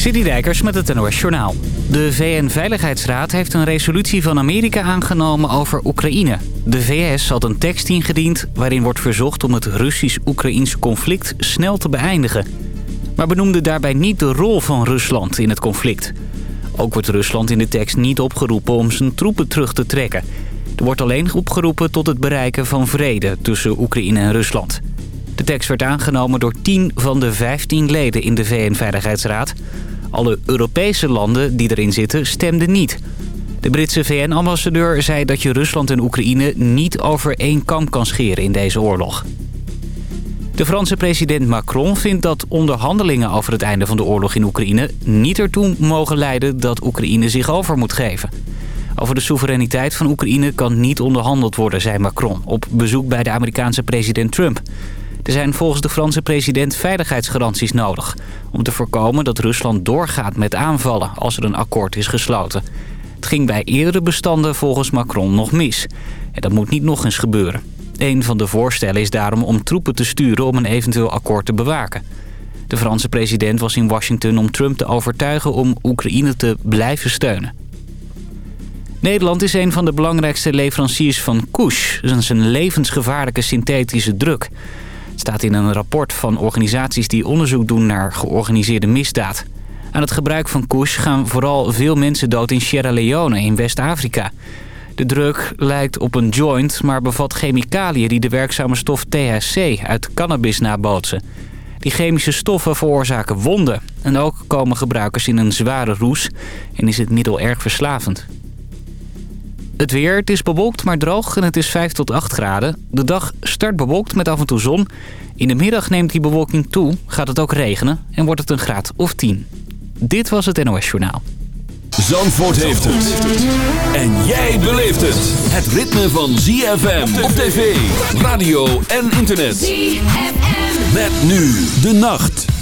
Dijkers met het NOS Journaal. De VN-veiligheidsraad heeft een resolutie van Amerika aangenomen over Oekraïne. De VS had een tekst ingediend waarin wordt verzocht om het Russisch-Oekraïnse conflict snel te beëindigen. Maar benoemde daarbij niet de rol van Rusland in het conflict. Ook wordt Rusland in de tekst niet opgeroepen om zijn troepen terug te trekken. Er wordt alleen opgeroepen tot het bereiken van vrede tussen Oekraïne en Rusland. De tekst werd aangenomen door 10 van de 15 leden in de VN-veiligheidsraad... Alle Europese landen die erin zitten stemden niet. De Britse VN-ambassadeur zei dat je Rusland en Oekraïne niet over één kam kan scheren in deze oorlog. De Franse president Macron vindt dat onderhandelingen over het einde van de oorlog in Oekraïne niet ertoe mogen leiden dat Oekraïne zich over moet geven. Over de soevereiniteit van Oekraïne kan niet onderhandeld worden, zei Macron, op bezoek bij de Amerikaanse president Trump. Er zijn volgens de Franse president veiligheidsgaranties nodig... om te voorkomen dat Rusland doorgaat met aanvallen als er een akkoord is gesloten. Het ging bij eerdere bestanden volgens Macron nog mis. En dat moet niet nog eens gebeuren. Een van de voorstellen is daarom om troepen te sturen om een eventueel akkoord te bewaken. De Franse president was in Washington om Trump te overtuigen om Oekraïne te blijven steunen. Nederland is een van de belangrijkste leveranciers van Kush. Dat een levensgevaarlijke synthetische druk staat in een rapport van organisaties die onderzoek doen naar georganiseerde misdaad. Aan het gebruik van kush gaan vooral veel mensen dood in Sierra Leone in West-Afrika. De druk lijkt op een joint, maar bevat chemicaliën die de werkzame stof THC uit cannabis nabootsen. Die chemische stoffen veroorzaken wonden. En ook komen gebruikers in een zware roes en is het middel erg verslavend. Het weer, het is bewolkt maar droog en het is 5 tot 8 graden. De dag start bewolkt met af en toe zon. In de middag neemt die bewolking toe, gaat het ook regenen en wordt het een graad of 10. Dit was het NOS Journaal. Zandvoort heeft het. En jij beleeft het. Het ritme van ZFM op tv, radio en internet. ZFM. Met nu de nacht.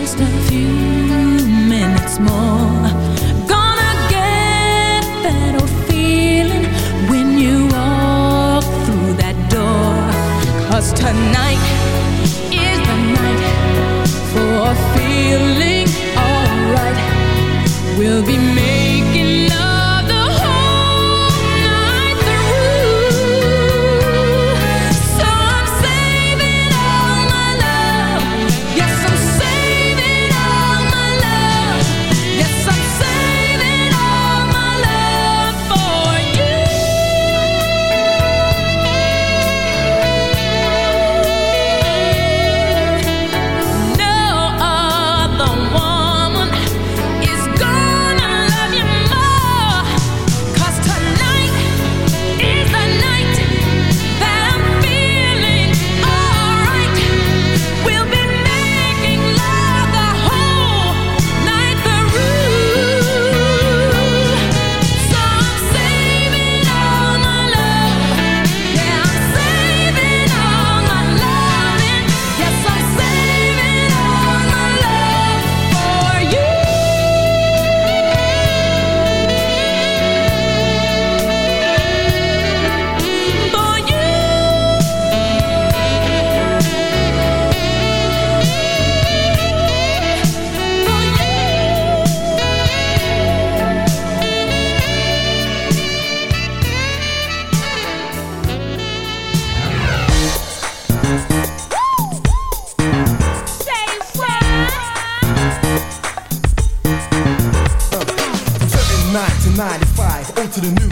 just a few minutes more. Gonna get that old feeling When you walk through that door. Cause tonight is the night For feeling alright. We'll be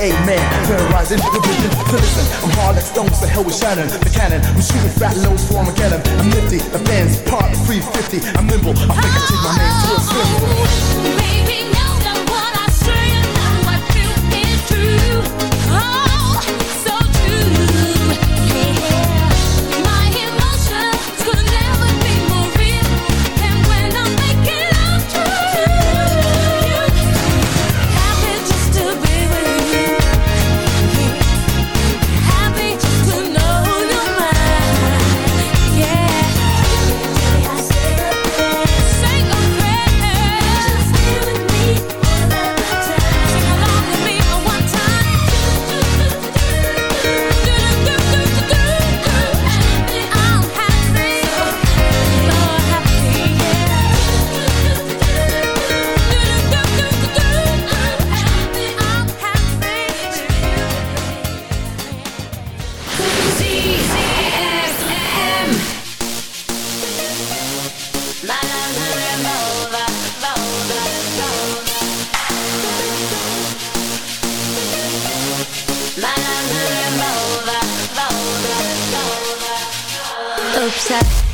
amen. Terrorizing religion to listen. I'm hard like stones, so hell with Shannon, the cannon. I'm shooting fat loads for Armageddon. I'm nifty, the fans part 350. I'm nimble, I think I take my name. check.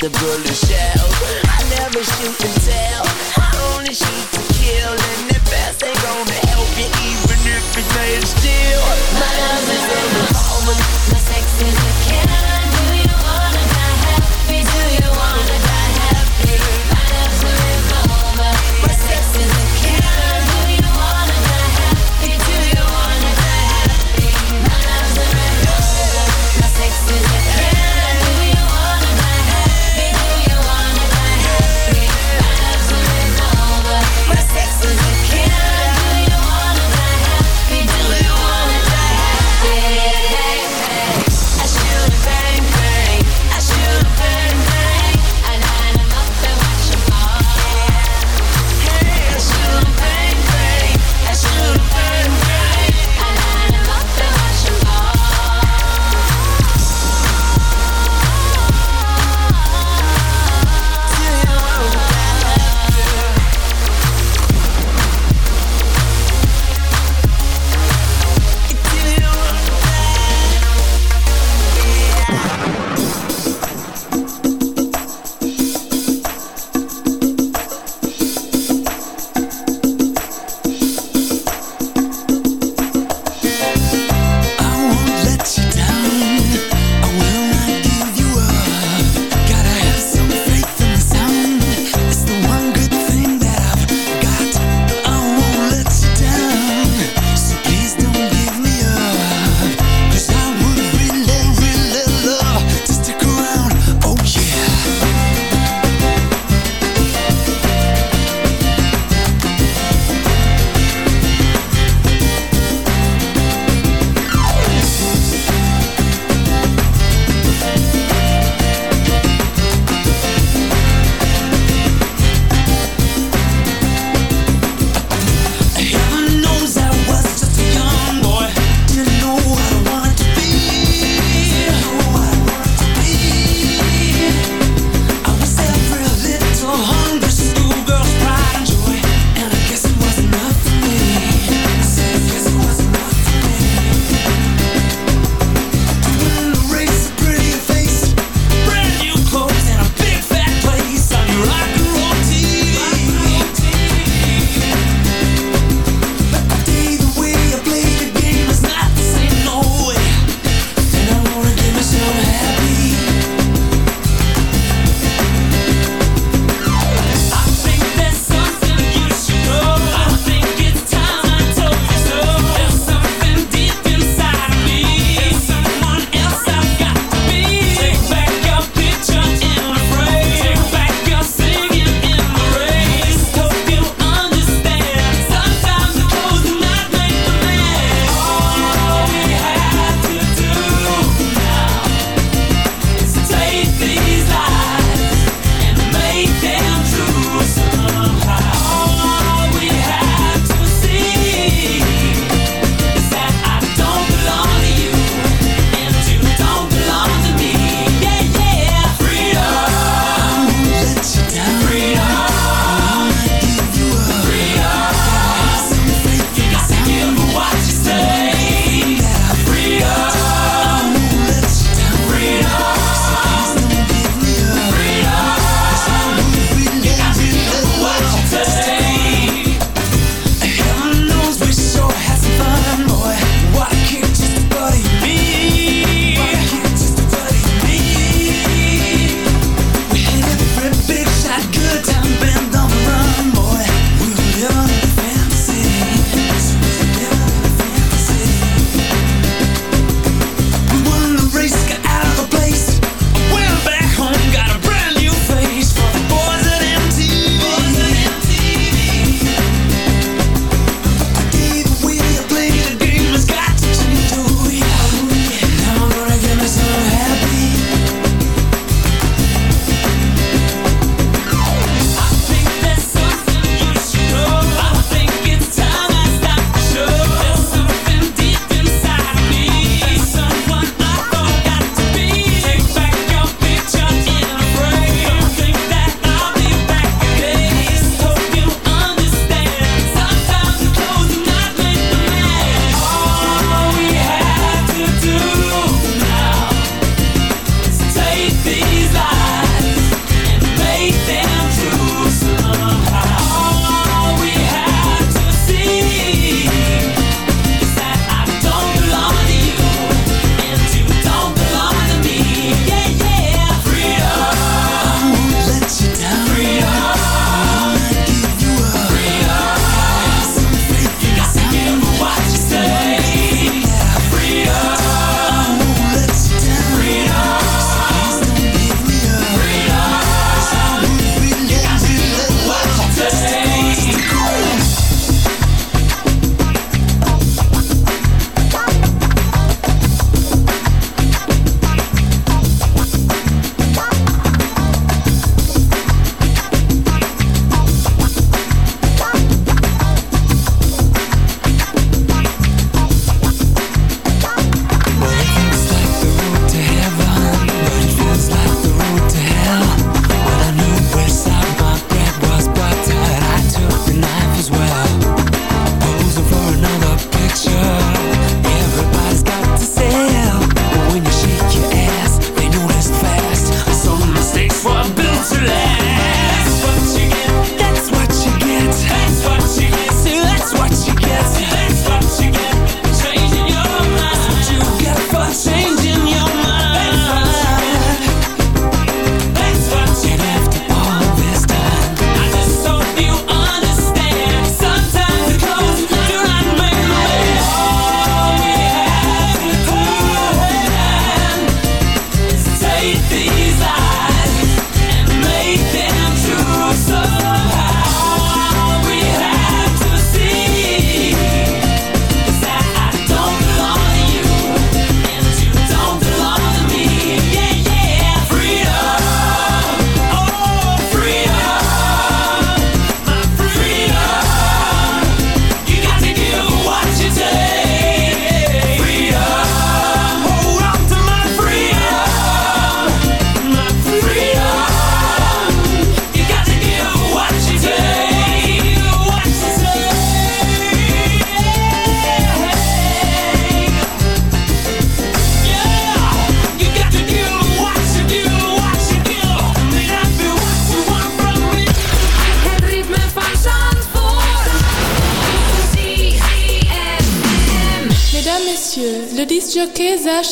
the bullets shadow. I never shoot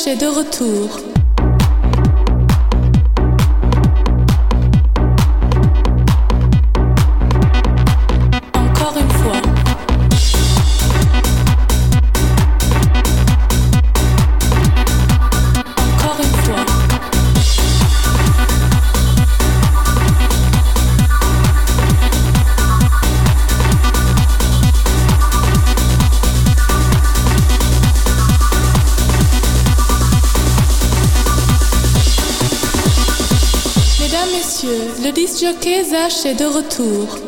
est de retour. Jockey Zach est de retour.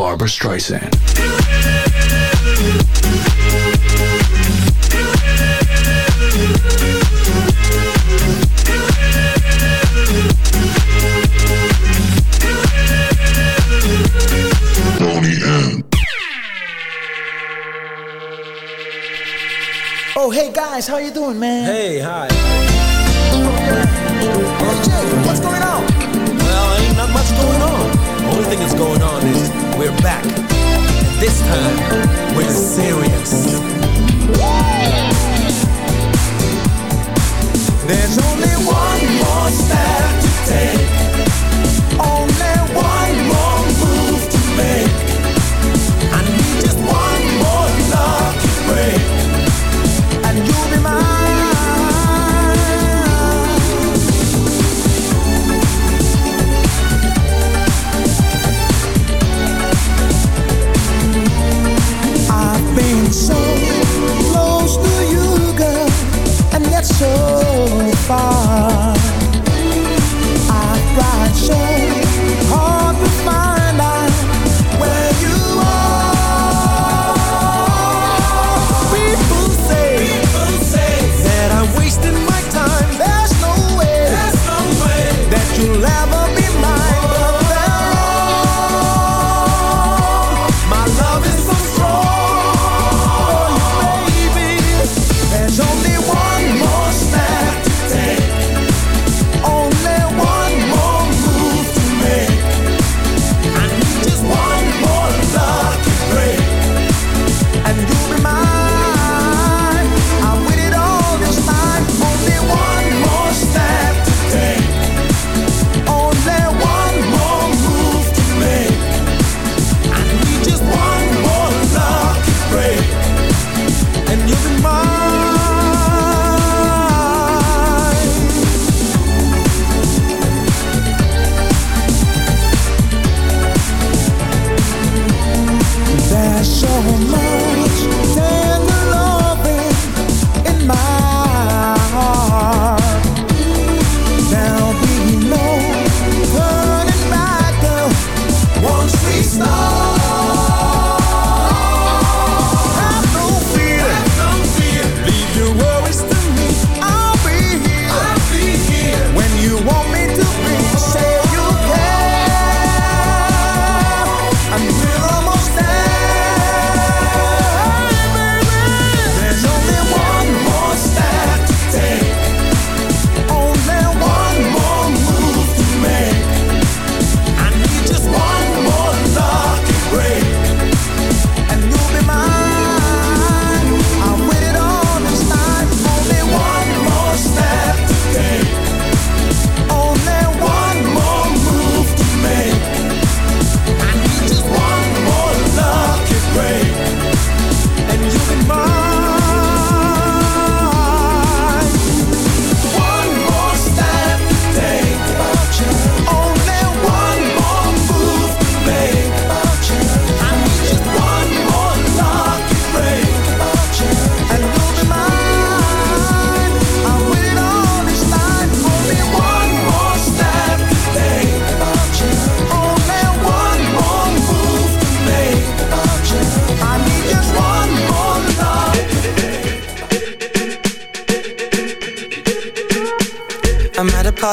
Barbra Streisand. Oh, hey guys, how you doing, man? Hey, hi. What's going on? thing that's going on is we're back. This time, we're serious. There's only one more step to take.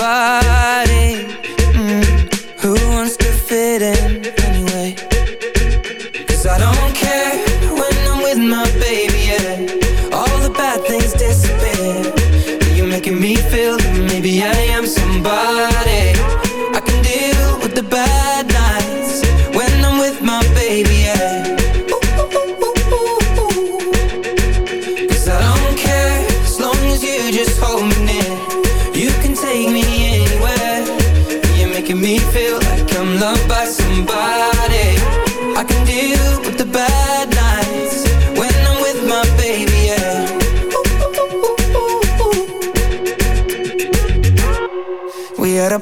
I'm mm. Who wants to fit in anyway? Cause I don't care when I'm with my baby, yeah. All the bad things disappear. You're making me feel that maybe I am somebody. I can deal with the bad nights When I'm with my baby, yeah. Cause I don't care as long as you just hold me near. You can take me